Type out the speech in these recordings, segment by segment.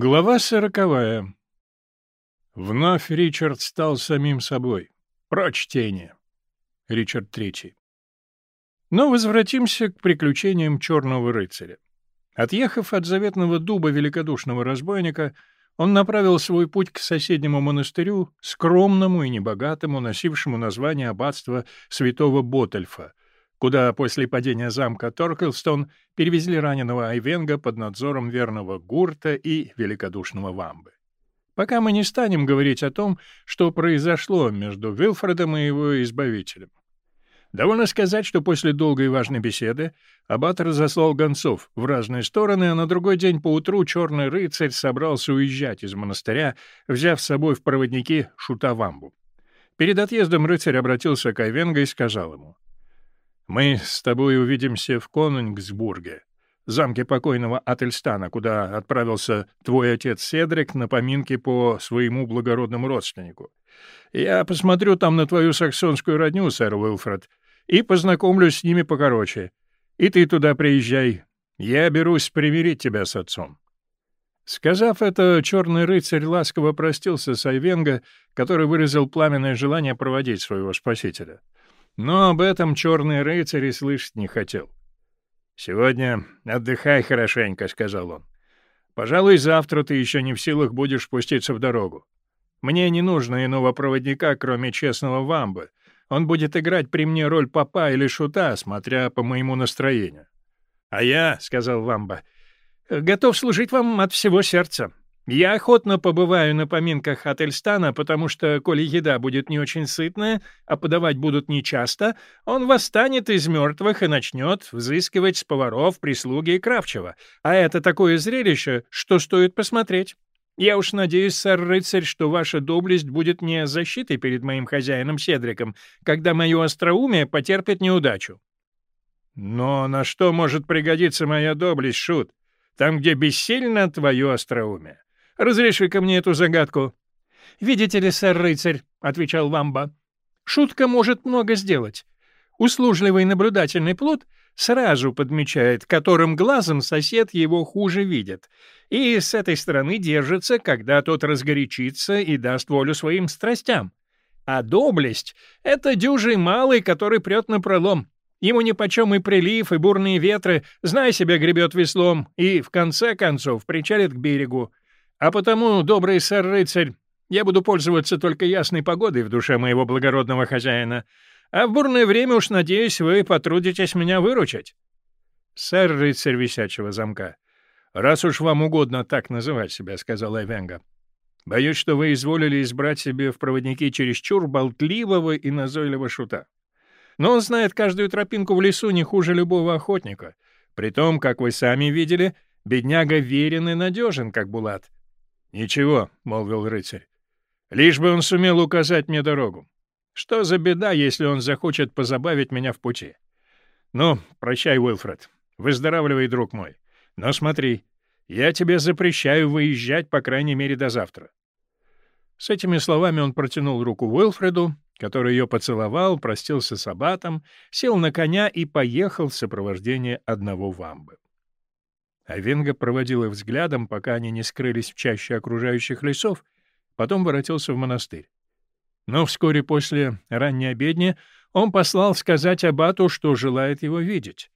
Глава сороковая. Вновь Ричард стал самим собой. Прочтение. Ричард Третий. Но возвратимся к приключениям черного рыцаря. Отъехав от заветного дуба великодушного разбойника, он направил свой путь к соседнему монастырю, скромному и небогатому, носившему название аббатства святого Ботельфа, куда после падения замка Торкелстон перевезли раненого Айвенга под надзором верного Гурта и великодушного Вамбы. Пока мы не станем говорить о том, что произошло между Вилфредом и его избавителем. Довольно сказать, что после долгой и важной беседы аббат разослал гонцов в разные стороны, а на другой день поутру черный рыцарь собрался уезжать из монастыря, взяв с собой в проводники шута Вамбу. Перед отъездом рыцарь обратился к Айвенго и сказал ему — мы с тобой увидимся в Конунгсбурге, замке покойного Ательстана, куда отправился твой отец Седрик на поминки по своему благородному родственнику. Я посмотрю там на твою саксонскую родню, сэр Уилфред, и познакомлюсь с ними покороче. И ты туда приезжай. Я берусь примирить тебя с отцом». Сказав это, черный рыцарь ласково простился с Айвенго, который выразил пламенное желание проводить своего спасителя. Но об этом черный рыцарь и слышать не хотел. «Сегодня отдыхай хорошенько», — сказал он. «Пожалуй, завтра ты еще не в силах будешь пуститься в дорогу. Мне не нужно иного проводника, кроме честного вамбы. Он будет играть при мне роль папа или шута, смотря по моему настроению». «А я», — сказал вамба, — «готов служить вам от всего сердца. Я охотно побываю на поминках от Эльстана, потому что, коли еда будет не очень сытная, а подавать будут нечасто, он восстанет из мертвых и начнет взыскивать с поваров, прислуги и кравчего. А это такое зрелище, что стоит посмотреть. Я уж надеюсь, сэр-рыцарь, что ваша доблесть будет не защитой перед моим хозяином Седриком, когда мое остроумие потерпит неудачу. Но на что может пригодиться моя доблесть, Шут? Там, где бессильно твое остроумие. Разреши-ка мне эту загадку». «Видите ли, сэр-рыцарь», — отвечал Вамба, — «шутка может много сделать. Услужливый наблюдательный плод сразу подмечает, которым глазом сосед его хуже видит, и с этой стороны держится, когда тот разгорячится и даст волю своим страстям. А доблесть — это дюжий малый, который прет на пролом. Ему нипочем и прилив, и бурные ветры, знай себя, гребет веслом, и, в конце концов, причалит к берегу. А потому, добрый сэр-рыцарь, я буду пользоваться только ясной погодой в душе моего благородного хозяина, а в бурное время уж, надеюсь, вы потрудитесь меня выручить. Сэр-рыцарь висячего замка, раз уж вам угодно так называть себя, — сказал Эвенга, — боюсь, что вы изволили избрать себе в проводники чересчур болтливого и назойливого шута. Но он знает каждую тропинку в лесу не хуже любого охотника. Притом, как вы сами видели, бедняга верен и надежен, как Булат. «Ничего», — молвил рыцарь, — «лишь бы он сумел указать мне дорогу. Что за беда, если он захочет позабавить меня в пути? Ну, прощай, Уилфред. Выздоравливай, друг мой. Но смотри, я тебе запрещаю выезжать, по крайней мере, до завтра». С этими словами он протянул руку Уилфреду, который ее поцеловал, простился с аббатом, сел на коня и поехал в сопровождении одного вамбы. А Венга проводил их взглядом, пока они не скрылись в чаще окружающих лесов, потом воротился в монастырь. Но вскоре после ранней обедни он послал сказать аббату, что желает его видеть.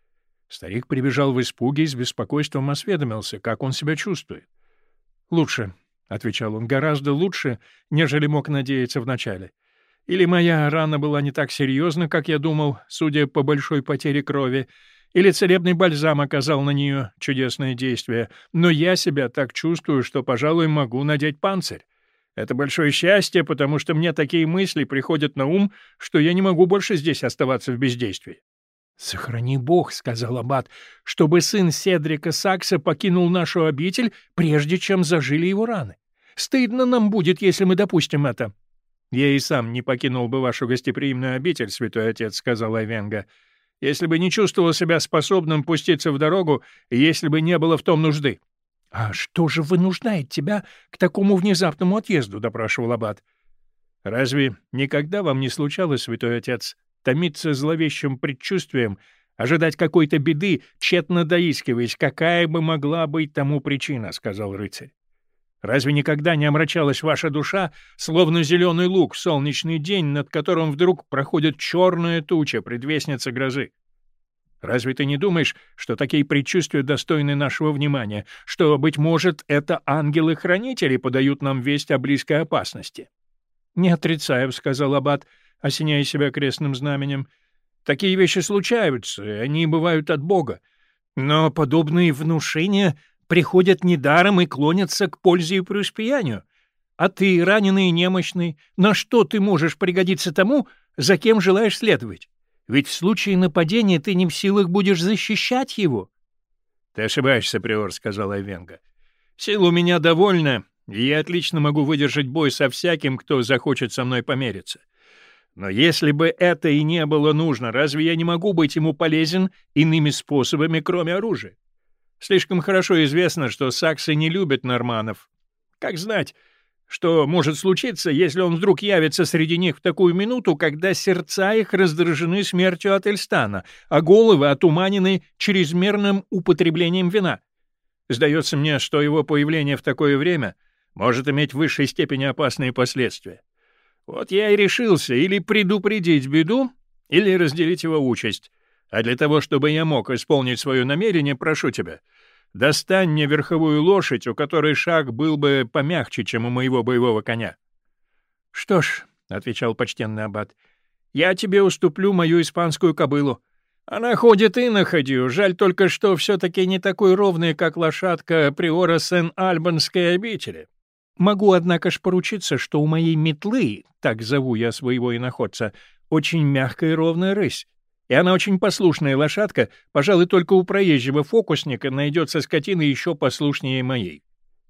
Старик прибежал в испуге и с беспокойством осведомился, как он себя чувствует. «Лучше», — отвечал он, — «гораздо лучше, нежели мог надеяться вначале. Или моя рана была не так серьезна, как я думал, судя по большой потере крови, или целебный бальзам оказал на нее чудесное действие, но я себя так чувствую, что, пожалуй, могу надеть панцирь. Это большое счастье, потому что мне такие мысли приходят на ум, что я не могу больше здесь оставаться в бездействии. «Сохрани Бог», — сказал Аббат, — «чтобы сын Седрика Сакса покинул нашу обитель, прежде чем зажили его раны. Стыдно нам будет, если мы допустим это». «Я и сам не покинул бы вашу гостеприимную обитель, святой отец», — сказал Айвенга если бы не чувствовал себя способным пуститься в дорогу, если бы не было в том нужды. — А что же вынуждает тебя к такому внезапному отъезду? — допрашивал Аббат. — Разве никогда вам не случалось, святой отец, томиться зловещим предчувствием, ожидать какой-то беды, тщетно доискиваясь, какая бы могла быть тому причина? — сказал рыцарь. Разве никогда не омрачалась ваша душа, словно зеленый лук в солнечный день, над которым вдруг проходит черная туча, предвестница грозы? Разве ты не думаешь, что такие предчувствия достойны нашего внимания, что, быть может, это ангелы-хранители подают нам весть о близкой опасности? — Не отрицаю, — сказал Аббат, осеняя себя крестным знаменем. — Такие вещи случаются, они бывают от Бога. Но подобные внушения приходят недаром и клонятся к пользе и преуспеянию. А ты, раненый и немощный, на что ты можешь пригодиться тому, за кем желаешь следовать? Ведь в случае нападения ты не в силах будешь защищать его. — Ты ошибаешься, приор, — сказал Айвенга. — Сил у меня довольно, и я отлично могу выдержать бой со всяким, кто захочет со мной помериться. Но если бы это и не было нужно, разве я не могу быть ему полезен иными способами, кроме оружия? Слишком хорошо известно, что саксы не любят норманов. Как знать, что может случиться, если он вдруг явится среди них в такую минуту, когда сердца их раздражены смертью от Эльстана, а головы отуманены чрезмерным употреблением вина? Сдается мне, что его появление в такое время может иметь в высшей степени опасные последствия. Вот я и решился или предупредить беду, или разделить его участь. А для того, чтобы я мог исполнить свое намерение, прошу тебя, достань мне верховую лошадь, у которой шаг был бы помягче, чем у моего боевого коня. — Что ж, — отвечал почтенный аббат, — я тебе уступлю мою испанскую кобылу. Она ходит и на ходью, жаль только, что все-таки не такой ровный, как лошадка приора Сен-Альбанской обители. Могу, однако ж, поручиться, что у моей метлы, так зову я своего иноходца, очень мягкая и ровная рысь, и она очень послушная лошадка, пожалуй, только у проезжего фокусника найдется скотина еще послушнее моей.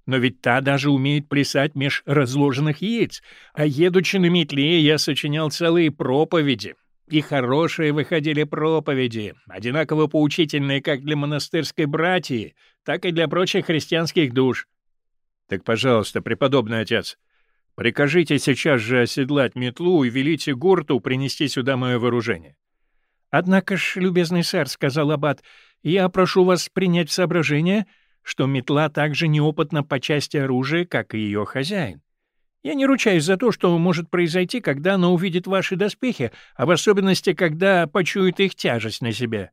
Но ведь та даже умеет плясать меж разложенных яиц, а едучи на метле я сочинял целые проповеди. И хорошие выходили проповеди, одинаково поучительные как для монастырской братьи, так и для прочих христианских душ. Так, пожалуйста, преподобный отец, прикажите сейчас же оседлать метлу и велите гурту принести сюда мое вооружение. «Однако ж, любезный сэр, — сказал Аббат, — я прошу вас принять в соображение, что метла так же неопытна по части оружия, как и ее хозяин. Я не ручаюсь за то, что может произойти, когда она увидит ваши доспехи, а в особенности, когда почует их тяжесть на себе.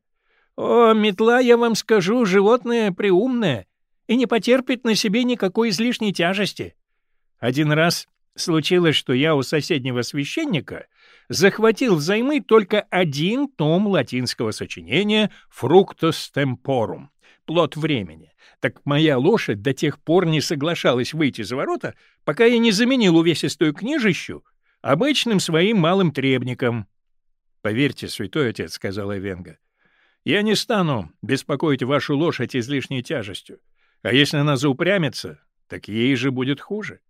О, метла, я вам скажу, животное преумное и не потерпит на себе никакой излишней тяжести. Один раз случилось, что я у соседнего священника — захватил взаймы только один том латинского сочинения «Fructus temporum» — «Плод времени». Так моя лошадь до тех пор не соглашалась выйти за ворота, пока я не заменил увесистую книжищу обычным своим малым требником. — Поверьте, святой отец, — сказала Венга, — я не стану беспокоить вашу лошадь излишней тяжестью, а если она заупрямится, так ей же будет хуже.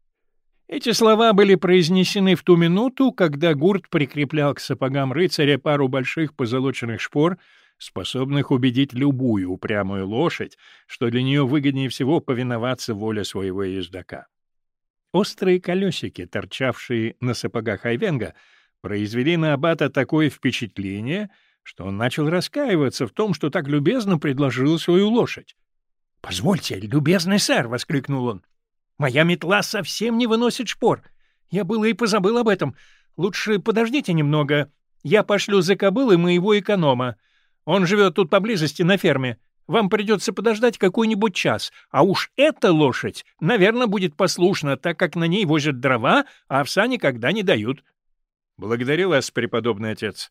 Эти слова были произнесены в ту минуту, когда гурт прикреплял к сапогам рыцаря пару больших позолоченных шпор, способных убедить любую упрямую лошадь, что для нее выгоднее всего повиноваться воле своего ездака. Острые колесики, торчавшие на сапогах Айвенга, произвели на аббата такое впечатление, что он начал раскаиваться в том, что так любезно предложил свою лошадь. — Позвольте, любезный сэр! — воскликнул он. Моя метла совсем не выносит шпор. Я было и позабыл об этом. Лучше подождите немного. Я пошлю за кобылой моего эконома. Он живет тут поблизости на ферме. Вам придется подождать какой-нибудь час, а уж эта лошадь, наверное, будет послушна, так как на ней возят дрова, а овса никогда не дают. — Благодарю вас, преподобный отец.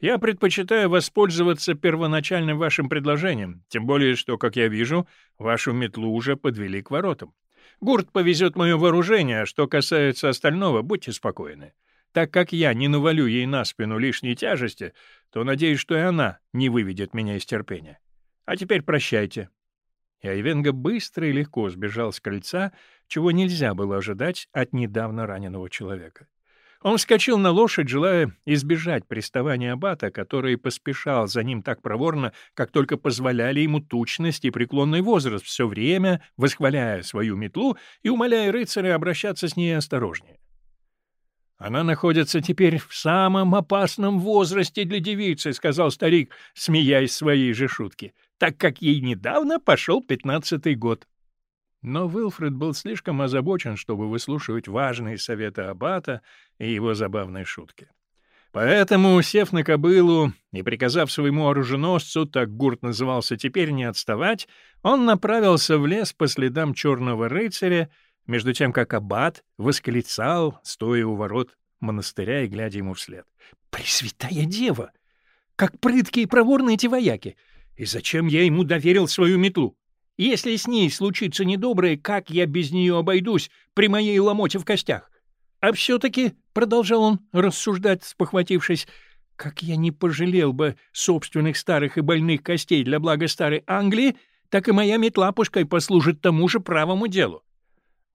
Я предпочитаю воспользоваться первоначальным вашим предложением, тем более, что, как я вижу, вашу метлу уже подвели к воротам. Гурт повезет мое вооружение, что касается остального, будьте спокойны. Так как я не навалю ей на спину лишней тяжести, то надеюсь, что и она не выведет меня из терпения. А теперь прощайте». И Айвенга быстро и легко сбежал с крыльца, чего нельзя было ожидать от недавно раненого человека. Он вскочил на лошадь, желая избежать приставания аббата, который поспешал за ним так проворно, как только позволяли ему тучность и преклонный возраст, все время восхваляя свою метлу и умоляя рыцаря обращаться с ней осторожнее. «Она находится теперь в самом опасном возрасте для девицы», — сказал старик, смеясь своей же шутки, «так как ей недавно пошел пятнадцатый год». Но Уилфред был слишком озабочен, чтобы выслушивать важные советы Аббата и его забавные шутки. Поэтому, сев на кобылу и приказав своему оруженосцу, так гурт назывался теперь, не отставать, он направился в лес по следам черного рыцаря, между тем как аббат восклицал, стоя у ворот монастыря и глядя ему вслед. «Пресвятая дева! Как прыткие и проворные эти вояки! И зачем я ему доверил свою метлу? Если с ней случится недоброе, как я без нее обойдусь при моей ломоте в костях? А все-таки, — продолжал он рассуждать, спохватившись, — как я не пожалел бы собственных старых и больных костей для блага старой Англии, так и моя метла пускай послужит тому же правому делу.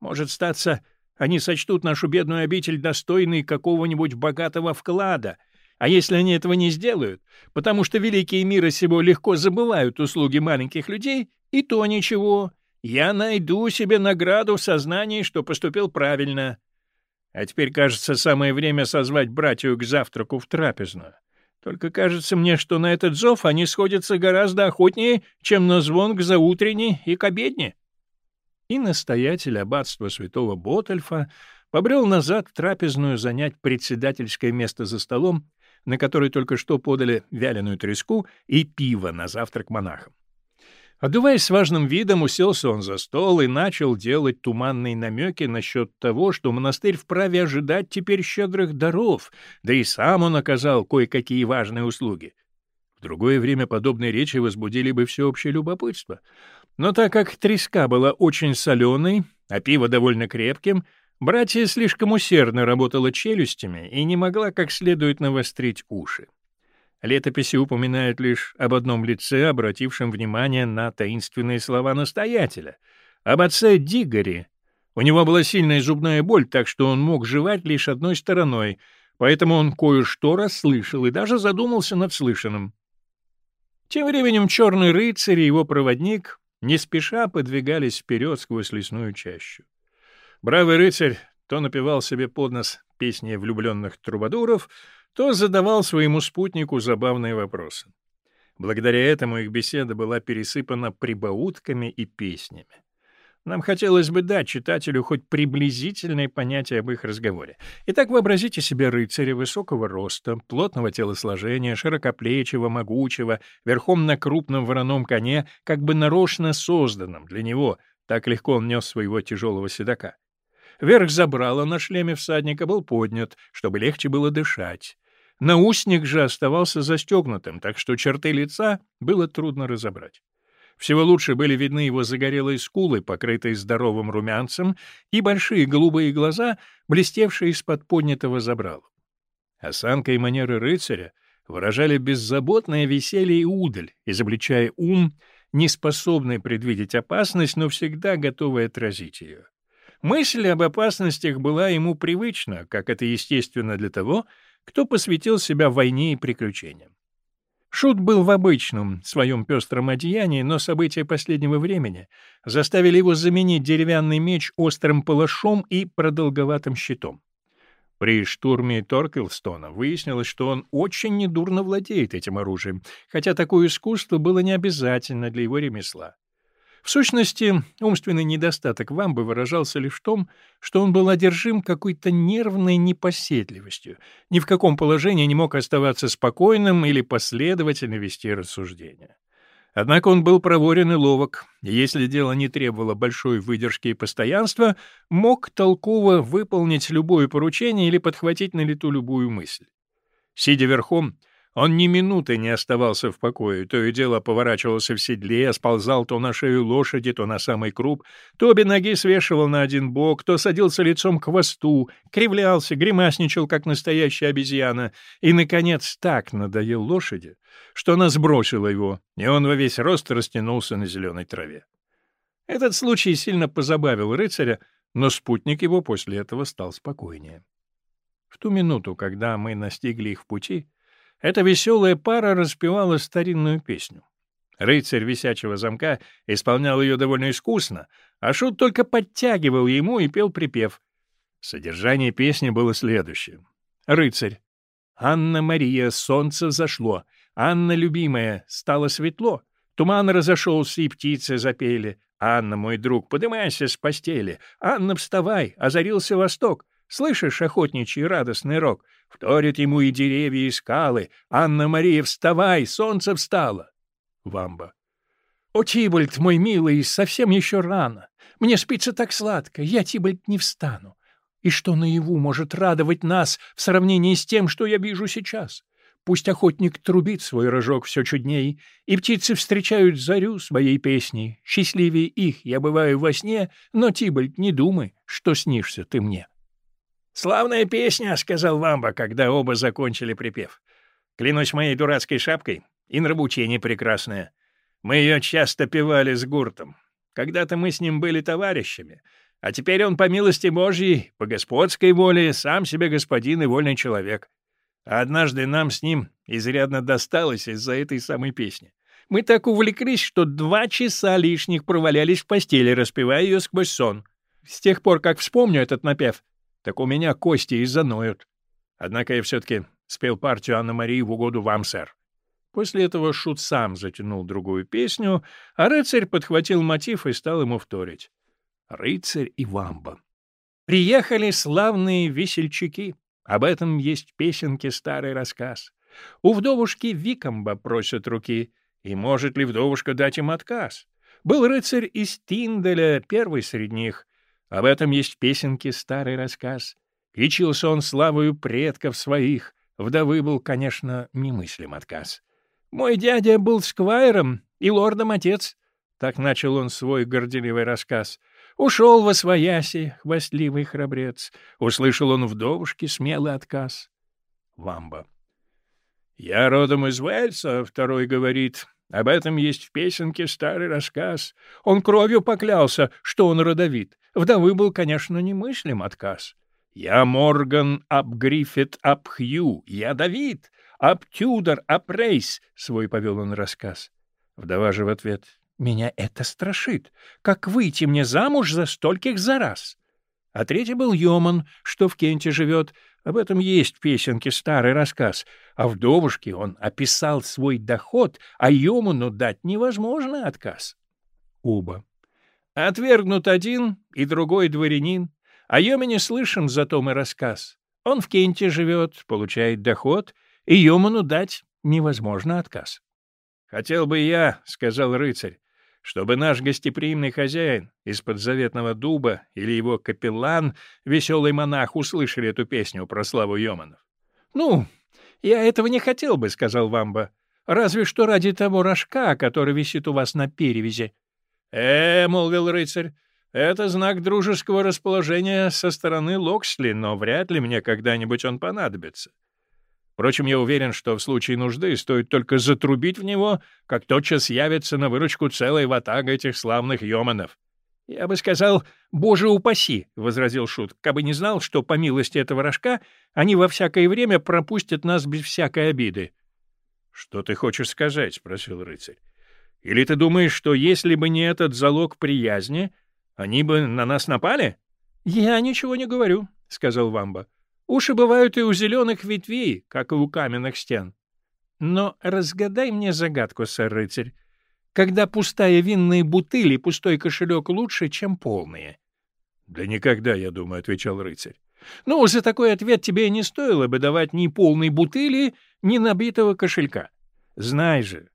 Может, статься, они сочтут нашу бедную обитель достойной какого-нибудь богатого вклада, а если они этого не сделают, потому что великие мира сего легко забывают услуги маленьких людей, и то ничего, я найду себе награду в сознании, что поступил правильно. А теперь, кажется, самое время созвать братью к завтраку в трапезную. Только кажется мне, что на этот зов они сходятся гораздо охотнее, чем на звон к заутренней и к обедне. И настоятель аббатства святого Ботальфа побрел назад в трапезную занять председательское место за столом, на который только что подали вяленую треску и пиво на завтрак монахам. Одуваясь с важным видом, уселся он за стол и начал делать туманные намеки насчет того, что монастырь вправе ожидать теперь щедрых даров, да и сам он оказал кое-какие важные услуги. В другое время подобные речи возбудили бы всеобщее любопытство. Но так как треска была очень соленой, а пиво довольно крепким, братья слишком усердно работала челюстями и не могла как следует навострить уши. Летописи упоминают лишь об одном лице, обратившем внимание на таинственные слова настоятеля, об отце Дигоре. У него была сильная зубная боль, так что он мог жевать лишь одной стороной, поэтому он кое-что расслышал и даже задумался над слышанным. Тем временем черный рыцарь и его проводник не спеша подвигались вперед сквозь лесную чащу. Бравый рыцарь то напевал себе под нос песни влюбленных трубадуров, то задавал своему спутнику забавные вопросы. Благодаря этому их беседа была пересыпана прибаутками и песнями. Нам хотелось бы дать читателю хоть приблизительное понятие об их разговоре. Итак, вообразите себе рыцаря высокого роста, плотного телосложения, широкоплечего, могучего, верхом на крупном вороном коне, как бы нарочно созданном для него, так легко он нес своего тяжелого седока. Верх забрала на шлеме всадника был поднят, чтобы легче было дышать. Наусник же оставался застегнутым, так что черты лица было трудно разобрать. Всего лучше были видны его загорелые скулы, покрытые здоровым румянцем, и большие голубые глаза, блестевшие из-под поднятого забрала. Осанка и манеры рыцаря выражали беззаботное веселье и удаль, изобличая ум, не способный предвидеть опасность, но всегда готовый отразить ее. Мысль об опасностях была ему привычна, как это естественно для того, кто посвятил себя войне и приключениям. Шут был в обычном своем пестром одеянии, но события последнего времени заставили его заменить деревянный меч острым палашом и продолговатым щитом. При штурме Торкелстона выяснилось, что он очень недурно владеет этим оружием, хотя такое искусство было не обязательно для его ремесла. В сущности, умственный недостаток Вамбы выражался лишь в том, что он был одержим какой-то нервной непоседливостью, ни в каком положении не мог оставаться спокойным или последовательно вести рассуждения. Однако он был проворен и ловок, и если дело не требовало большой выдержки и постоянства, мог толково выполнить любое поручение или подхватить на лету любую мысль. Сидя верхом, он ни минуты не оставался в покое, то и дело поворачивался в седле, сползал то на шею лошади, то на самый круп, то обе ноги свешивал на один бок, то садился лицом к хвосту, кривлялся, гримасничал, как настоящая обезьяна, и, наконец, так надоел лошади, что она сбросила его, и он во весь рост растянулся на зеленой траве. Этот случай сильно позабавил рыцаря, но спутник его после этого стал спокойнее. В ту минуту, когда мы настигли их в пути, эта веселая пара распевала старинную песню. Рыцарь висячего замка исполнял ее довольно искусно, а Шут только подтягивал ему и пел припев. Содержание песни было следующее. Рыцарь. «Анна-Мария, солнце зашло. Анна, любимая, стало светло. Туман разошелся, и птицы запели. «Анна, мой друг, подымайся с постели! Анна, вставай! Озарился восток! Слышишь охотничий радостный рок? Вторят ему и деревья, и скалы. Анна-Мария, вставай! Солнце встало!» Вамба. «О, Тибальд, мой милый, совсем еще рано. Мне спится так сладко, я, Тибальд, не встану. И что наяву может радовать нас в сравнении с тем, что я вижу сейчас? Пусть охотник трубит свой рожок все чудней, и птицы встречают зарю своей песней. Счастливее их я бываю во сне, но, Тибальд, не думай, что снишься ты мне. «Славная песня», — сказал Вамба, когда оба закончили припев. «Клянусь моей дурацкой шапкой, и нравоучение прекрасное. Мы ее часто певали с гуртом. Когда-то мы с ним были товарищами, а теперь он, по милости Божьей, по господской воле, сам себе господин и вольный человек. А однажды нам с ним изрядно досталось из-за этой самой песни. Мы так увлеклись, что два часа лишних провалялись в постели, распевая ее сквозь сон. С тех пор, как вспомню этот напев, так у меня кости и заноют. Однако я все-таки спел партию Анна-Марии в угоду вам, сэр. После этого Шут сам затянул другую песню, а рыцарь подхватил мотив и стал ему вторить. Рыцарь и вамба. Приехали славные весельчаки. Об этом есть песенки старый рассказ. У вдовушки Викомба просят руки, и может ли вдовушка дать им отказ? Был рыцарь из Тинделя, первый среди них. Об этом есть песенки старый рассказ. Лечился он славою предков своих. Вдовы был, конечно, немыслим отказ. Мой дядя был сквайром и лордом отец. Так начал он свой горделивый рассказ — Ушел во свояси, хвастливый храбрец. Услышал он вдовушке смелый отказ. Вамба. «Я родом из Уэльса», — второй говорит. Об этом есть в песенке старый рассказ. Он кровью поклялся, что он родовит. Вдовы был, конечно, немыслим отказ. «Я Морган об Гриффит об Хью, я Давид, об Тюдор об Рейс», — свой повел он рассказ. Вдова же в ответ меня это страшит. Как выйти мне замуж за стольких за раз? А третий был Йоман, что в Кенте живет. Об этом есть в песенке старый рассказ. А вдовушке он описал свой доход, а Йоману дать невозможно отказ. Уба. Отвергнут один и другой дворянин. О Йомане слышим зато мы рассказ. Он в Кенте живет, получает доход, и Йоману дать невозможно отказ. «Хотел бы я, — сказал рыцарь, чтобы наш гостеприимный хозяин из-под заветного дуба или его капеллан, веселый монах, услышали эту песню про славу Йоманов. — Ну, я этого не хотел бы, — сказал Вамба. — Разве что ради того рожка, который висит у вас на перевязи. — Э, — молвил рыцарь, — это знак дружеского расположения со стороны Локсли, но вряд ли мне когда-нибудь он понадобится. Впрочем, я уверен, что в случае нужды стоит только затрубить в него, как тотчас явится на выручку целая ватага этих славных йоманов. — Я бы сказал, боже упаси, — возразил Шут, — кабы не знал, что, по милости этого рожка, они во всякое время пропустят нас без всякой обиды. — Что ты хочешь сказать? — спросил рыцарь. — Или ты думаешь, что если бы не этот залог приязни, они бы на нас напали? — Я ничего не говорю, — сказал Вамба. Уши бывают и у зеленых ветвей, как и у каменных стен. Но разгадай мне загадку, сэр-рыцарь. Когда пустая винная бутыль и пустой кошелек лучше, чем полные? — Да никогда, я думаю, — отвечал рыцарь. — Ну, за такой ответ тебе не стоило бы давать ни полной бутыли, ни набитого кошелька. Знай же,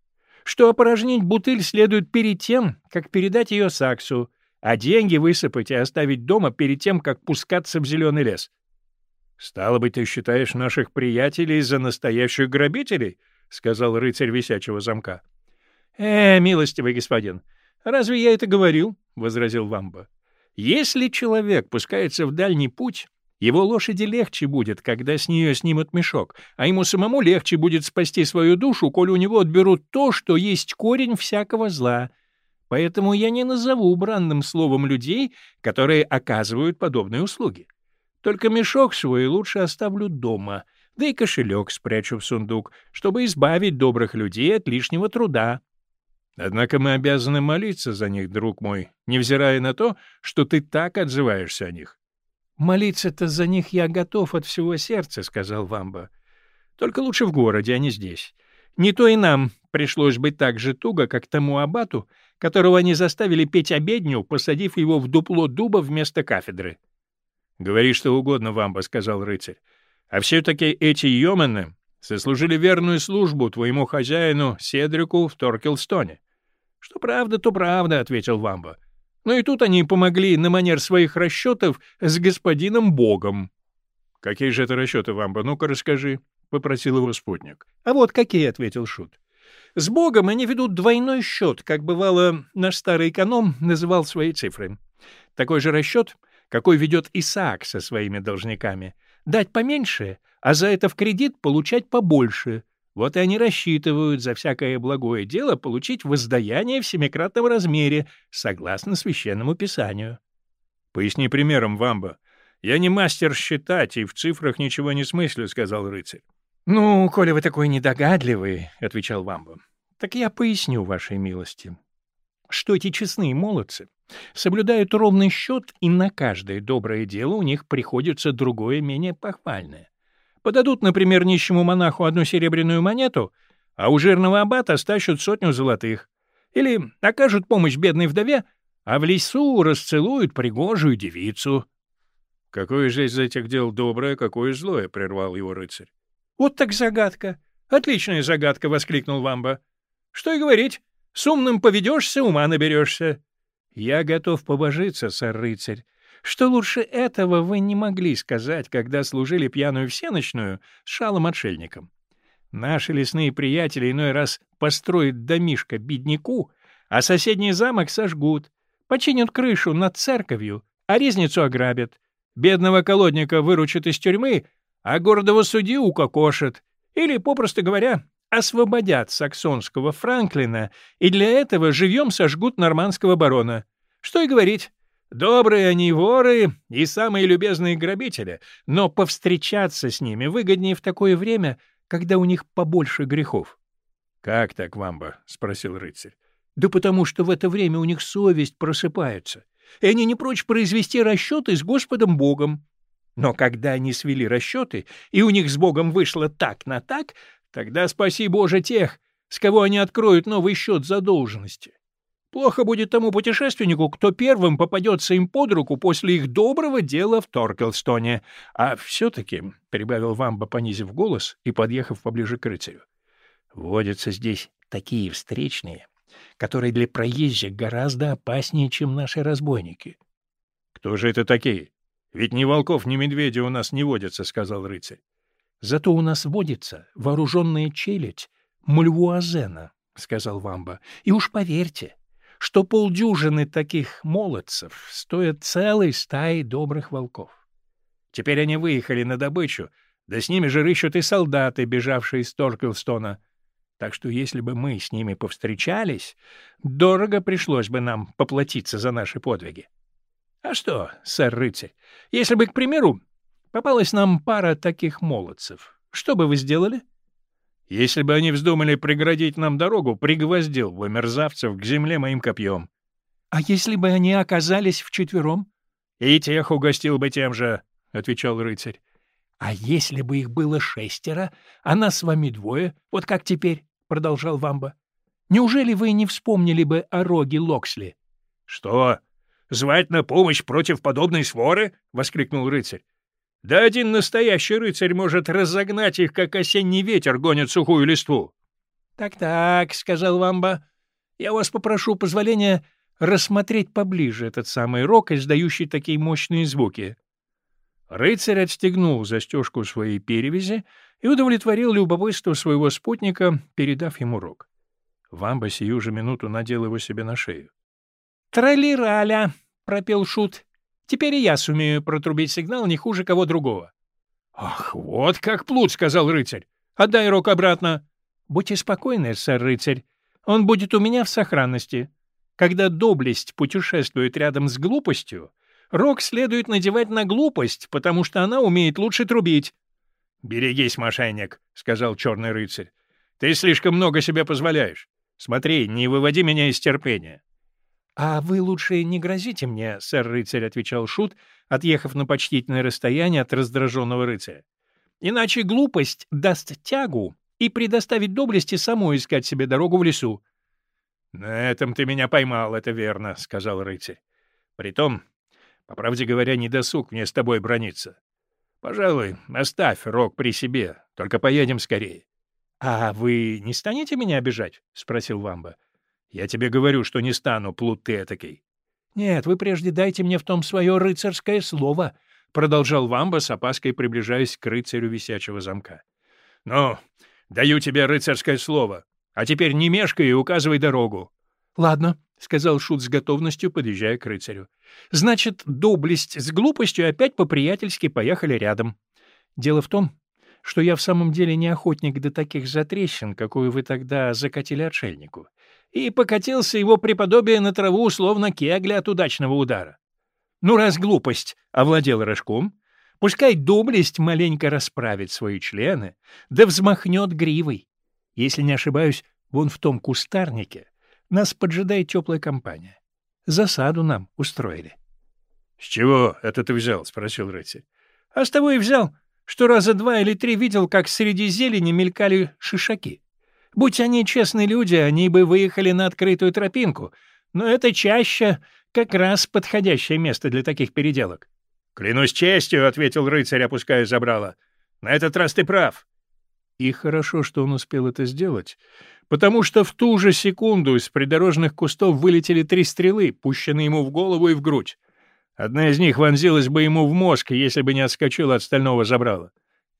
что опорожнить бутыль следует перед тем, как передать ее Саксу, а деньги высыпать и оставить дома перед тем, как пускаться в зеленый лес. — Стало быть, ты считаешь наших приятелей за настоящих грабителей? — сказал рыцарь висячего замка. — Э, милостивый господин, разве я это говорил? — возразил Вамба. — Если человек пускается в дальний путь, его лошади легче будет, когда с нее снимут мешок, а ему самому легче будет спасти свою душу, коли у него отберут то, что есть корень всякого зла. Поэтому я не назову бранным словом людей, которые оказывают подобные услуги. Только мешок свой лучше оставлю дома, да и кошелек спрячу в сундук, чтобы избавить добрых людей от лишнего труда. Однако мы обязаны молиться за них, друг мой, невзирая на то, что ты так отзываешься о них. — Молиться-то за них я готов от всего сердца, — сказал Вамба. — Только лучше в городе, а не здесь. Не то и нам пришлось бы так же туго, как тому абату, которого они заставили петь обедню, посадив его в дупло дуба вместо кафедры. — Говори что угодно, Вамба, — сказал рыцарь. — А все-таки эти йомены сослужили верную службу твоему хозяину Седрику в Торкелстоне. — Что правда, то правда, — ответил Вамба. — Но и тут они помогли на манер своих расчетов с господином Богом. — Какие же это расчеты, Вамба? Ну-ка расскажи, — попросил его спутник. — А вот какие, — ответил Шут. С Богом они ведут двойной счет, как бывало наш старый эконом называл свои цифры. Такой же расчет, какой ведет Исаак со своими должниками. Дать поменьше, а за это в кредит получать побольше. Вот и они рассчитывают за всякое благое дело получить воздаяние в семикратном размере, согласно священному писанию. — Поясни примером, Вамба. Я не мастер считать и в цифрах ничего не смыслю, — сказал рыцарь. — Ну, коли вы такой недогадливый, — отвечал Вамба, — так я поясню вашей милости, что эти честные молодцы соблюдают ровный счет, и на каждое доброе дело у них приходится другое, менее похвальное. Подадут, например, нищему монаху одну серебряную монету, а у жирного аббата стащут сотню золотых. Или окажут помощь бедной вдове, а в лесу расцелуют пригожую девицу. — Какое же из этих дел доброе, какое злое? — прервал его рыцарь. — Вот так загадка! Отличная загадка! — воскликнул Вамба. — Что и говорить, с умным поведешься, ума наберешься. — Я готов побожиться, сэр-рыцарь, что лучше этого вы не могли сказать, когда служили пьяную всеночную с шалом-отшельником. Наши лесные приятели иной раз построят домишко бедняку, а соседний замок сожгут, починят крышу над церковью, а резницу ограбят, бедного колодника выручат из тюрьмы, а гордого судью укокошат, или, попросту говоря, освободят саксонского Франклина и для этого живьем сожгут нормандского барона. Что и говорить, Добрые они воры и самые любезные грабители, но повстречаться с ними выгоднее в такое время, когда у них побольше грехов. — Как так, Вамба? — спросил рыцарь. — Да потому что в это время у них совесть просыпается, и они не прочь произвести расчеты с Господом Богом. Но когда они свели расчеты, и у них с Богом вышло так на так, тогда спаси Боже тех, с кого они откроют новый счет задолженности. Плохо будет тому путешественнику, кто первым попадется им под руку после их доброго дела в Торкелстоне. А все-таки, — прибавил Вамба, понизив голос и подъехав поближе к рыцарю, — водятся здесь такие встречные, которые для проезжих гораздо опаснее, чем наши разбойники. — Кто же это такие? Ведь ни волков, ни медведей у нас не водятся, — сказал рыцарь. — Зато у нас водится вооруженная челядь Мульвуазена, — сказал Вамба. — И уж поверьте, что полдюжины таких молодцев стоят целой стаи добрых волков. Теперь они выехали на добычу, да с ними же рыщут и солдаты, бежавшие из Торкелстона. Так что если бы мы с ними повстречались, дорого пришлось бы нам поплатиться за наши подвиги. А что, сэр-рыцарь, если бы, к примеру, попалась нам пара таких молодцев, что бы вы сделали? — если бы они вздумали преградить нам дорогу, пригвоздил бы мерзавцев к земле моим копьем. — А если бы они оказались вчетвером? — И тех угостил бы тем же, — отвечал рыцарь. — А если бы их было шестеро, а нас с вами двое, вот как теперь? — продолжал Вамба. — Неужели вы не вспомнили бы о роге Локсли? — Что? Звать на помощь против подобной своры? — воскликнул рыцарь. Да один настоящий рыцарь может разогнать их, как осенний ветер гонит сухую листву. «Так — сказал Вамба, — я вас попрошу позволения рассмотреть поближе этот самый рог, издающий такие мощные звуки. Рыцарь отстегнул застежку своей перевязи и удовлетворил любопытство своего спутника, передав ему рог. Вамба сию же минуту надел его себе на шею. «Трали-раля!» — пропел Шут. Теперь и я сумею протрубить сигнал не хуже кого другого. — Ах, вот как плут, — сказал рыцарь. — Отдай рог обратно. — Будьте спокойны, сэр-рыцарь. Он будет у меня в сохранности. Когда доблесть путешествует рядом с глупостью, рог следует надевать на глупость, потому что она умеет лучше трубить. — Берегись, мошенник, — сказал черный рыцарь. — Ты слишком много себе позволяешь. Смотри, не выводи меня из терпения. «А вы лучше не грозите мне, сэр-рыцарь», — отвечал Шут, отъехав на почтительное расстояние от раздраженного рыцаря. «Иначе глупость даст тягу, и предоставить доблести самой искать себе дорогу в лесу. — На этом ты меня поймал, это верно, — сказал рыцарь. — Притом, по правде говоря, не досуг мне с тобой брониться. Пожалуй, оставь рог при себе, только поедем скорее. — А вы не станете меня обижать? — спросил Вамба. — Я тебе говорю, что не стану, плут ты этакий. — Нет, вы прежде дайте мне в том свое рыцарское слово, — продолжал Вамба с опаской, приближаясь к рыцарю висячего замка. — Ну, даю тебе рыцарское слово, а теперь не мешкай и указывай дорогу. — Ладно, — сказал Шут с готовностью, подъезжая к рыцарю. — Значит, доблесть с глупостью опять по-приятельски поехали рядом. Дело в том, что я в самом деле не охотник до таких затрещин, какую вы тогда закатили отшельнику. И покатился его преподобие на траву, словно кегля от удачного удара. Ну, раз глупость овладела рожком, пускай доблесть маленько расправит свои члены, да взмахнет гривой. Если не ошибаюсь, вон в том кустарнике нас поджидает теплая компания. Засаду нам устроили. — С чего это ты взял? — спросил рыцарь. — А с того и взял, что раза два или три видел, как среди зелени мелькали шишаки. Будь они честные люди, они бы выехали на открытую тропинку, но это чаще как раз подходящее место для таких переделок. — Клянусь честью, — ответил рыцарь, опуская забрало. — На этот раз ты прав. И хорошо, что он успел это сделать, потому что в ту же секунду из придорожных кустов вылетели три стрелы, пущенные ему в голову и в грудь. Одна из них вонзилась бы ему в мозг, если бы не отскочила от стального забрала.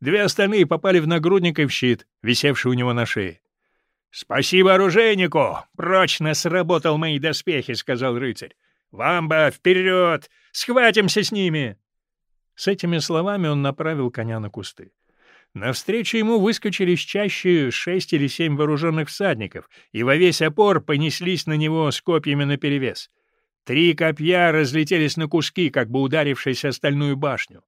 Две остальные попали в нагрудник и в щит, висевший у него на шее. — Спасибо оружейнику! Прочно сработал мои доспехи, — сказал рыцарь. — Вамба, вперед! Схватимся с ними! С этими словами он направил коня на кусты. Навстречу ему выскочили с чаще шесть или семь вооруженных всадников, и во весь опор понеслись на него с копьями наперевес. Три копья разлетелись на куски, как бы ударившись о стальную башню.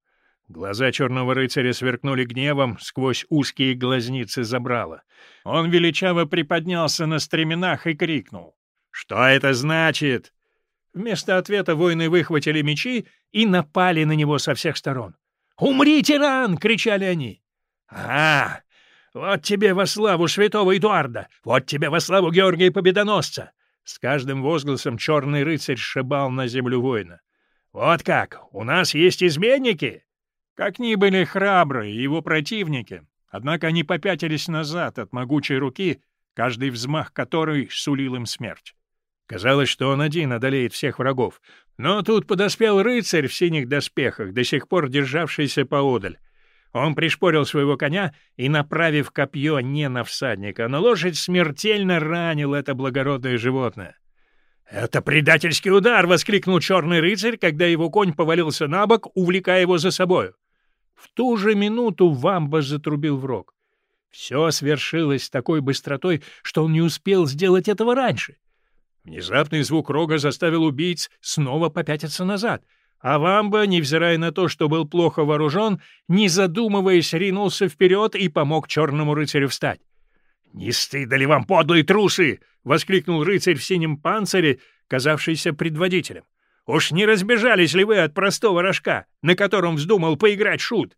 Глаза черного рыцаря сверкнули гневом сквозь узкие глазницы забрала. Он величаво приподнялся на стременах и крикнул. «Что это значит?» Вместо ответа воины выхватили мечи и напали на него со всех сторон. «Умри, тиран!» — кричали они. «А, вот тебе во славу святого Эдуарда! Вот тебе во славу Георгия Победоносца!» С каждым возгласом черный рыцарь сшибал на землю воина. «Вот как! У нас есть изменники!» Как ни были храбрые его противники, однако они попятились назад от могучей руки, каждый взмах которой сулил им смерть. Казалось, что он один одолеет всех врагов. Но тут подоспел рыцарь в синих доспехах, до сих пор державшийся поодаль. Он пришпорил своего коня и, направив копье не на всадника, на лошадь, смертельно ранил это благородное животное. «Это предательский удар!» — воскликнул черный рыцарь, когда его конь повалился на бок, увлекая его за собою. В ту же минуту Вамба затрубил в рог. Все свершилось с такой быстротой, что он не успел сделать этого раньше. Внезапный звук рога заставил убийц снова попятиться назад — а Вамба, невзирая на то, что был плохо вооружен, не задумываясь, ринулся вперед и помог черному рыцарю встать. «Не стыдно ли вам, подлые трусы!» — воскликнул рыцарь в синем панцире, казавшийся предводителем. «Уж не разбежались ли вы от простого рожка, на котором вздумал поиграть шут?»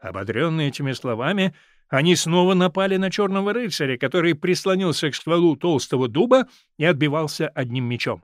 Ободренные этими словами, они снова напали на черного рыцаря, который прислонился к стволу толстого дуба и отбивался одним мечом.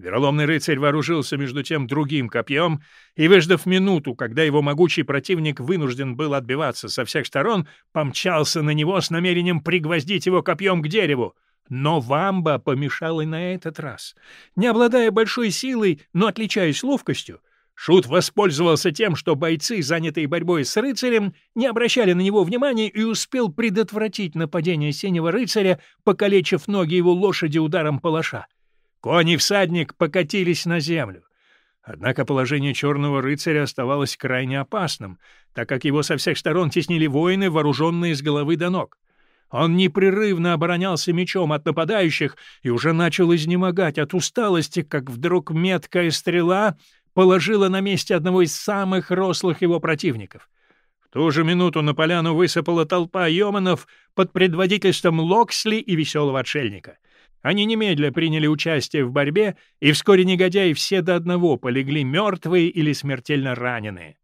Вероломный рыцарь вооружился между тем другим копьем и, выждав минуту, когда его могучий противник вынужден был отбиваться со всех сторон, помчался на него с намерением пригвоздить его копьем к дереву. Но Вамба помешал и на этот раз. Не обладая большой силой, но отличаясь ловкостью, Шут воспользовался тем, что бойцы, занятые борьбой с рыцарем, не обращали на него внимания и успел предотвратить нападение синего рыцаря, покалечив ноги его лошади ударом палаша. Кони всадник покатились на землю. Однако положение черного рыцаря оставалось крайне опасным, так как его со всех сторон теснили воины, вооруженные с головы до ног. Он непрерывно оборонялся мечом от нападающих и уже начал изнемогать от усталости, как вдруг меткая стрела положила на месте одного из самых рослых его противников. В ту же минуту на поляну высыпала толпа йоманов под предводительством Локсли и веселого отшельника — они немедля приняли участие в борьбе, и вскоре негодяи все до одного полегли мертвые или смертельно раненые.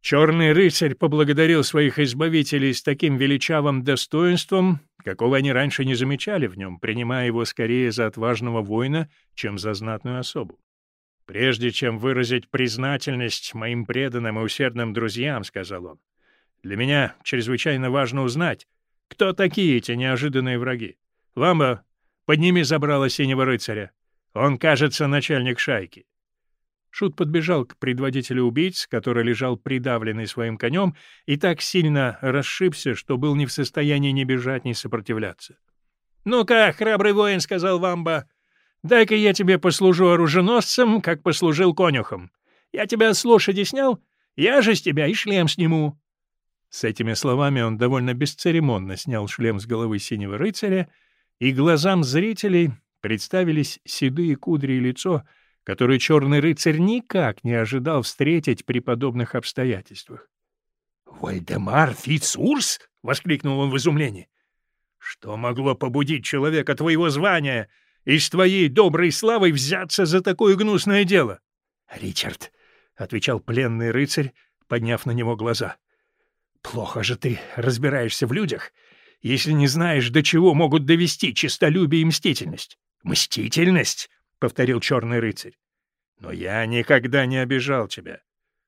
Черный рыцарь поблагодарил своих избавителей с таким величавым достоинством, какого они раньше не замечали в нем, принимая его скорее за отважного воина, чем за знатную особу. «Прежде чем выразить признательность моим преданным и усердным друзьям», — сказал он, — «для меня чрезвычайно важно узнать, кто такие эти неожиданные враги. Ламба, подними забрало синего рыцаря. Он, кажется, начальник шайки. Шут подбежал к предводителю убийц, который лежал придавленный своим конем, и так сильно расшибся, что был не в состоянии ни бежать, ни сопротивляться. — Ну-ка, храбрый воин, — сказал Вамба, — дай-ка я тебе послужу оруженосцем, как послужил конюхом. Я тебя с лошади снял, я же с тебя и шлем сниму. С этими словами он довольно бесцеремонно снял шлем с головы синего рыцаря, и глазам зрителей представились седые кудри и лицо — который черный рыцарь никак не ожидал встретить при подобных обстоятельствах. «Вальдемар Фицурс?» — воскликнул он в изумлении. «Что могло побудить человека твоего звания и с твоей доброй славой взяться за такое гнусное дело?» «Ричард», — отвечал пленный рыцарь, подняв на него глаза, — «плохо же ты разбираешься в людях, если не знаешь, до чего могут довести честолюбие и мстительность». «Мстительность?» — повторил черный рыцарь. — Но я никогда не обижал тебя.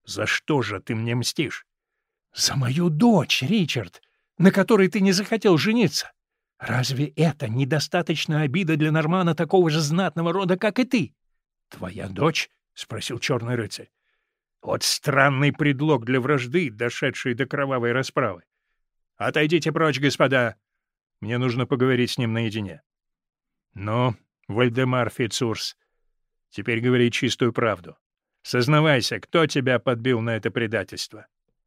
За что же ты мне мстишь? — За мою дочь, Ричард, на которой ты не захотел жениться. Разве это недостаточно обида для Нормана такого же знатного рода, как и ты? — Твоя дочь? — спросил черный рыцарь. — Вот странный предлог для вражды, дошедшей до кровавой расправы. — Отойдите прочь, господа. Мне нужно поговорить с ним наедине. — Ну, Вальдемар Фицурс, теперь говори чистую правду. Сознавайся, кто тебя подбил на это предательство?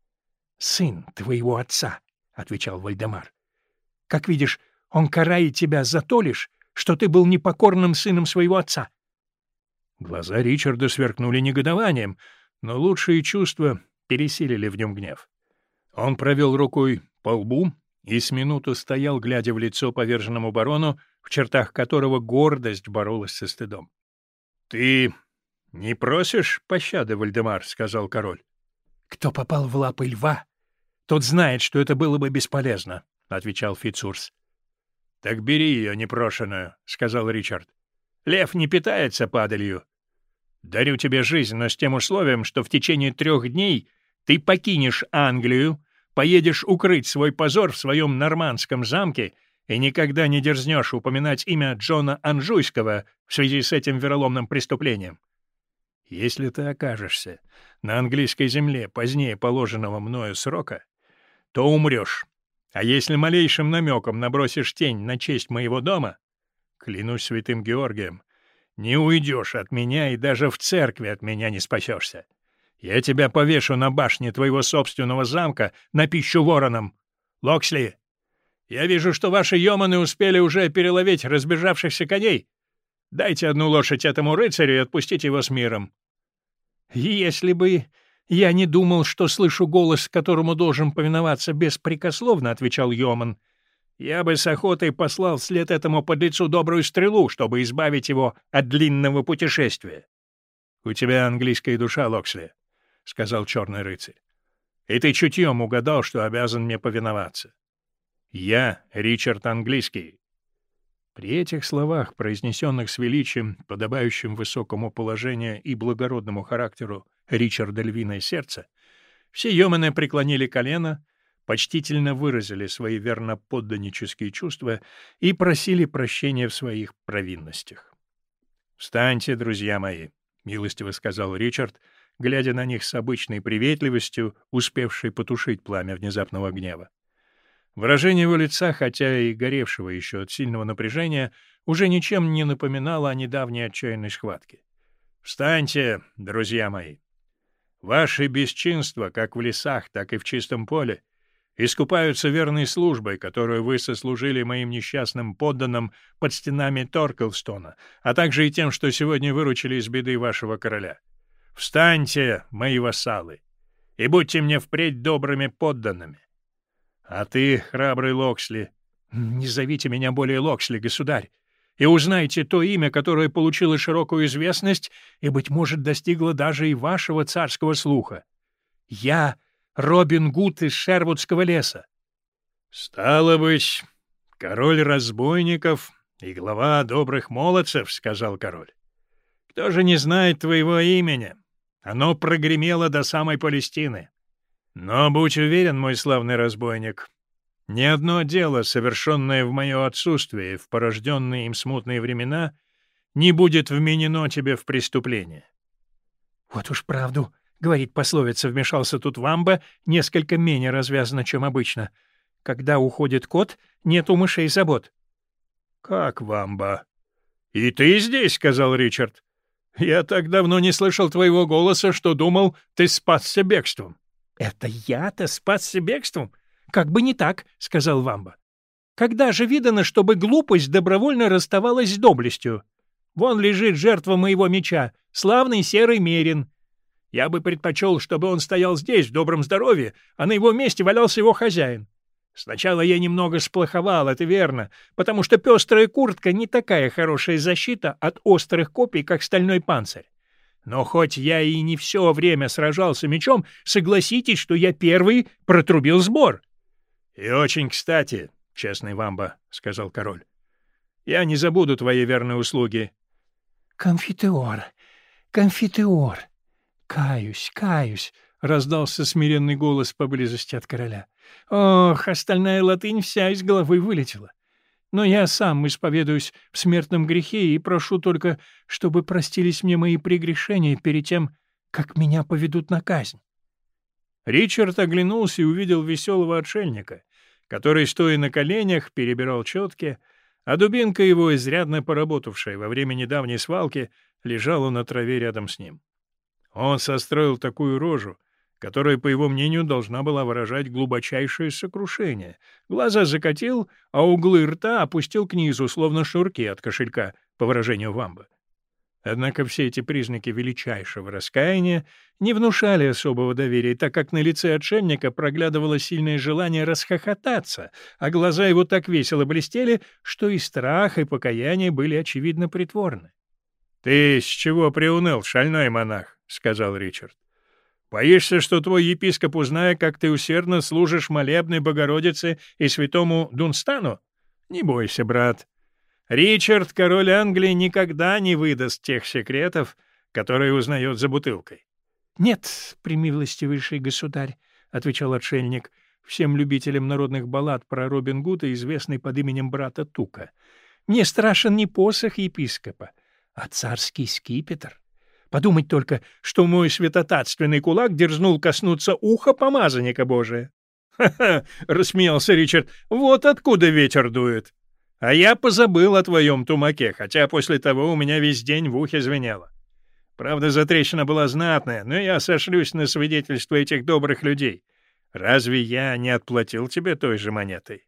— Сын твоего отца, — отвечал Вальдемар. — Как видишь, он карает тебя за то лишь, что ты был непокорным сыном своего отца. Глаза Ричарда сверкнули негодованием, но лучшие чувства пересилили в нем гнев. Он провел рукой по лбу и с минуту стоял, глядя в лицо поверженному барону, в чертах которого гордость боролась со стыдом. — Ты не просишь пощады, Вальдемар? — сказал король. — Кто попал в лапы льва, тот знает, что это было бы бесполезно, — отвечал Фицурс. — Так бери ее непрошенную, — сказал Ричард. — Лев не питается падалью. Дарю тебе жизнь, но с тем условием, что в течение трех дней ты покинешь Англию, поедешь укрыть свой позор в своем нормандском замке — и никогда не дерзнешь упоминать имя Джона Анжуйского в связи с этим вероломным преступлением. Если ты окажешься на английской земле позднее положенного мною срока, то умрешь. А если малейшим намеком набросишь тень на честь моего дома, клянусь святым Георгием, не уйдешь от меня и даже в церкви от меня не спасешься. Я тебя повешу на башне твоего собственного замка на пищу воронам. Локсли, я вижу, что ваши йоманы успели уже переловить разбежавшихся коней. Дайте одну лошадь этому рыцарю и отпустите его с миром. Если бы я не думал, что слышу голос, которому должен повиноваться беспрекословно, — отвечал Йоман, — я бы с охотой послал вслед этому подлецу добрую стрелу, чтобы избавить его от длинного путешествия. — У тебя английская душа, Локсли, — сказал черный рыцарь. — И ты чутьем угадал, что обязан мне повиноваться. Я Ричард Английский». При этих словах, произнесенных с величием, подобающим высокому положению и благородному характеру Ричарда Львиное Сердце, все йоманы преклонили колено, почтительно выразили свои верноподданнические чувства и просили прощения в своих провинностях. «Встаньте, друзья мои», — милостиво сказал Ричард, глядя на них с обычной приветливостью, успевшей потушить пламя внезапного гнева. Выражение его лица, хотя и горевшего еще от сильного напряжения, уже ничем не напоминало о недавней отчаянной схватке. «Встаньте, друзья мои! Ваши бесчинства, как в лесах, так и в чистом поле, искупаются верной службой, которую вы сослужили моим несчастным подданным под стенами Торкелстона, а также и тем, что сегодня выручили из беды вашего короля. Встаньте, мои вассалы, и будьте мне впредь добрыми подданными. А ты, храбрый Локсли, не зовите меня более Локсли, государь, и узнайте то имя, которое получило широкую известность и, быть может, достигло даже и вашего царского слуха. Я Робин Гуд из Шервудского леса. — Стало быть, король разбойников и глава добрых молодцев, — сказал король. — Кто же не знает твоего имени? Оно прогремело до самой Палестины. Но будь уверен, мой славный разбойник, ни одно дело, совершенное в мое отсутствие в порожденные им смутные времена, не будет вменено тебе в преступление. — Вот уж правду, — говорит пословица, вмешался тут Вамба, несколько менее развязано, чем обычно. Когда уходит кот, нет у мышей забот. — Как Вамба? — И ты здесь, — сказал Ричард. — Я так давно не слышал твоего голоса, что думал, ты спасся бегством. — Это я-то спасся бегством? Как бы не так, — сказал Вамба. Когда же видано, чтобы глупость добровольно расставалась с доблестью? Вон лежит жертва моего меча, славный серый мерин. Я бы предпочел, чтобы он стоял здесь, в добром здоровье, а на его месте валялся его хозяин. Сначала я немного сплоховал, это верно, потому что пестрая куртка не такая хорошая защита от острых копий, как стальной панцирь. Но хоть я и не все время сражался мечом, согласитесь, что я первый протрубил сбор. — И очень кстати, честный вамба, — сказал король. — Я не забуду твои верные услуги. — Конфитеор, конфитеор, «Каюсь, каюсь», — раздался смиренный голос поблизости от короля. «Ох, остальная латынь вся из головы вылетела. Но я сам исповедуюсь в смертном грехе и прошу только, чтобы простились мне мои прегрешения перед тем, как меня поведут на казнь». Ричард оглянулся и увидел веселого отшельника, который, стоя на коленях, перебирал четки, а дубинка его, изрядно поработавшая во время недавней свалки, лежала на траве рядом с ним. Он состроил такую рожу, которая, по его мнению, должна была выражать глубочайшее сокрушение. Глаза закатил, а углы рта опустил к низу, словно шнурки от кошелька, по выражению вамба. Однако все эти признаки величайшего раскаяния не внушали особого доверия, так как на лице отшельника проглядывало сильное желание расхохотаться, а глаза его так весело блестели, что и страх, и покаяние были очевидно притворны. — Ты с чего приуныл, шальной монах? — сказал Ричард. — Боишься, что твой епископ, узная, как ты усердно служишь молебной Богородице и святому Дунстану? Не бойся, брат. Ричард, король Англии, никогда не выдаст тех секретов, которые узнает за бутылкой. — Нет, примилостивейший государь, — отвечал отшельник, всем любителям народных баллад про Робин Гуда, известный под именем брата Тука. — Мне страшен не посох епископа, а царский скипетр. Подумать только, что мой святотатственный кулак дерзнул коснуться уха помазанника Божия. «Ха-ха!» — рассмеялся Ричард. «Вот откуда ветер дует. А я позабыл о твоем тумаке, хотя после того у меня весь день в ухе звенело. Правда, затрещина была знатная, но я сошлюсь на свидетельство этих добрых людей. Разве я не отплатил тебе той же монетой?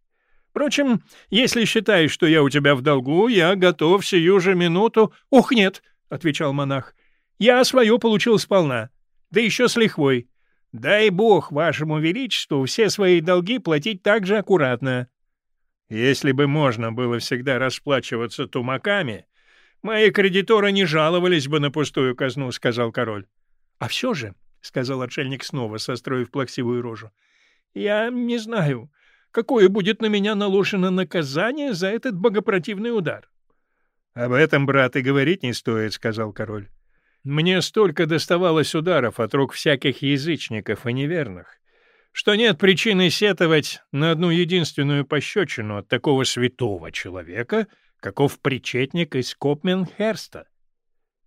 Впрочем, если считаешь, что я у тебя в долгу, я готов сию же минуту... — Ух, нет! — отвечал монах. Я свое получил сполна, да еще с лихвой. Дай бог вашему величеству все свои долги платить так же аккуратно. Если бы можно было всегда расплачиваться тумаками, мои кредиторы не жаловались бы на пустую казну, — сказал король. — А все же, — сказал отшельник снова, состроив плаксивую рожу, — я не знаю, какое будет на меня наложено наказание за этот богопротивный удар. — Об этом, брат, и говорить не стоит, — сказал король. Мне столько доставалось ударов от рук всяких язычников и неверных, что нет причины сетовать на одну единственную пощечину от такого святого человека, каков причетник из Копменхерста.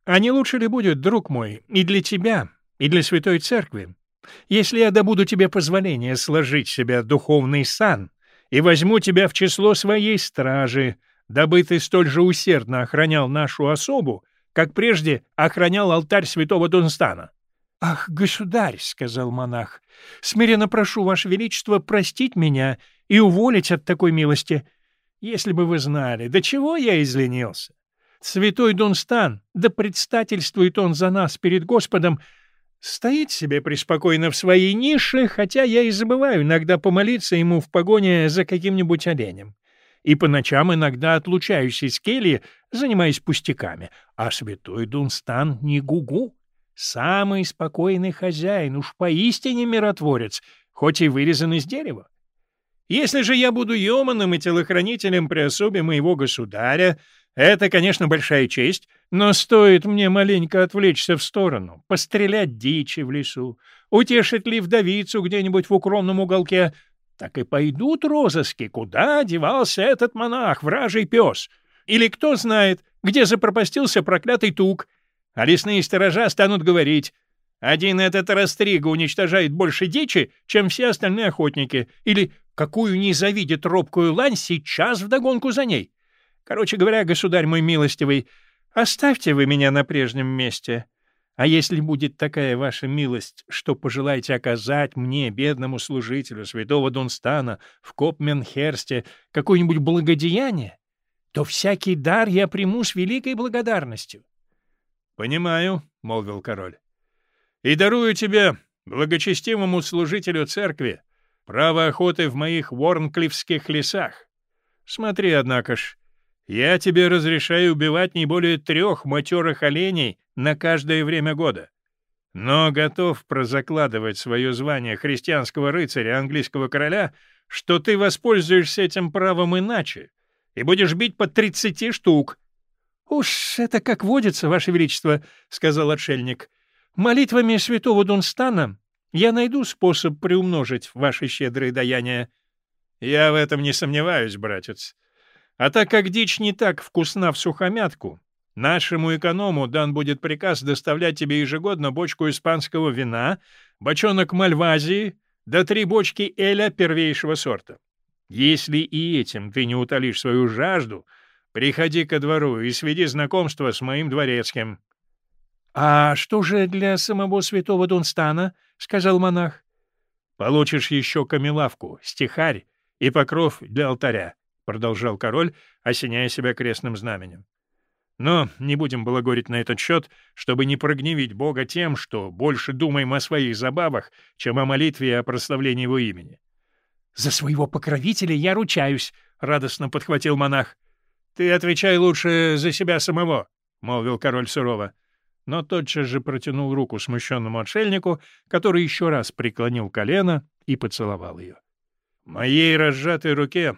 А не лучше ли будет, друг мой, и для тебя, и для Святой Церкви, если я добуду тебе позволение сложить себя духовный сан и возьму тебя в число своей стражи, дабы ты столь же усердно охранял нашу особу, как прежде охранял алтарь святого Дунстана. — Ах, государь, — сказал монах, — смиренно прошу, ваше величество, простить меня и уволить от такой милости. Если бы вы знали, до чего я изленился. Святой Дунстан, да предстательствует он за нас перед Господом, стоит себе преспокойно в своей нише, хотя я и забываю иногда помолиться ему в погоне за каким-нибудь оленем и по ночам иногда отлучаюсь из кельи, занимаясь пустяками, а святой Дунстан не гугу. Самый спокойный хозяин, уж поистине миротворец, хоть и вырезан из дерева. Если же я буду Йоманом и телохранителем при особе моего государя, это, конечно, большая честь, но стоит мне маленько отвлечься в сторону, пострелять дичи в лесу, утешить ли вдовицу где-нибудь в укромном уголке, так и пойдут розыски, куда девался этот монах, вражий пес. Или кто знает, где запропастился проклятый тук. А лесные сторожа станут говорить, один этот растрига уничтожает больше дичи, чем все остальные охотники, или какую не завидит робкую лань сейчас вдогонку за ней. Короче говоря, государь мой милостивый, оставьте вы меня на прежнем месте. А если будет такая ваша милость, что пожелаете оказать мне, бедному служителю святого Дунстана, в Копменхерсте, какое-нибудь благодеяние, то всякий дар я приму с великой благодарностью. — Понимаю, — молвил король. — И дарую тебе, благочестивому служителю церкви, право охоты в моих Ворнклифских лесах. Смотри, однако ж, я тебе разрешаю убивать не более трех матерых оленей на каждое время года. Но готов прозакладывать свое звание христианского рыцаря английского короля, что ты воспользуешься этим правом иначе и будешь бить по тридцати штук. — Уж это как водится, Ваше Величество, — сказал отшельник. — Молитвами святого Дунстана я найду способ приумножить ваши щедрые даяния. — Я в этом не сомневаюсь, братец. А так как дичь не так вкусна в сухомятку, нашему эконому дан будет приказ доставлять тебе ежегодно бочку испанского вина, бочонок мальвазии да три бочки эля первейшего сорта. Если и этим ты не утолишь свою жажду, приходи ко двору и сведи знакомство с моим дворецким». «А что же для самого святого Дунстана?» — сказал монах. «Получишь еще камелавку, стихарь и покров для алтаря. — продолжал король, осеняя себя крестным знаменем. «Но не будем балагорить на этот счет, чтобы не прогневить Бога тем, что больше думаем о своих забавах, чем о молитве и о прославлении его имени». «За своего покровителя я ручаюсь», — радостно подхватил монах. «Ты отвечай лучше за себя самого», — молвил король сурово. Но тотчас же протянул руку смущенному отшельнику, который еще раз преклонил колено и поцеловал ее. «Моей разжатой руке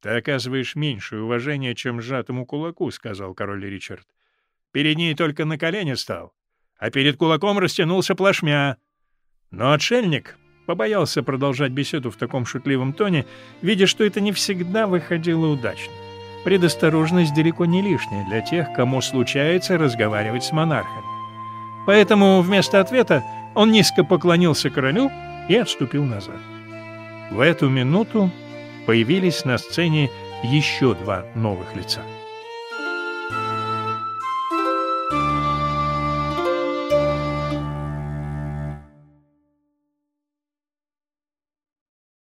«Ты оказываешь меньшее уважение, чем сжатому кулаку», — сказал король Ричард. «Перед ней только на колени стал, а перед кулаком растянулся плашмя». Но отшельник побоялся продолжать беседу в таком шутливом тоне, видя, что это не всегда выходило удачно. Предосторожность далеко не лишняя для тех, кому случается разговаривать с монархами. Поэтому вместо ответа он низко поклонился королю и отступил назад. В эту минуту появились на сцене еще два новых лица.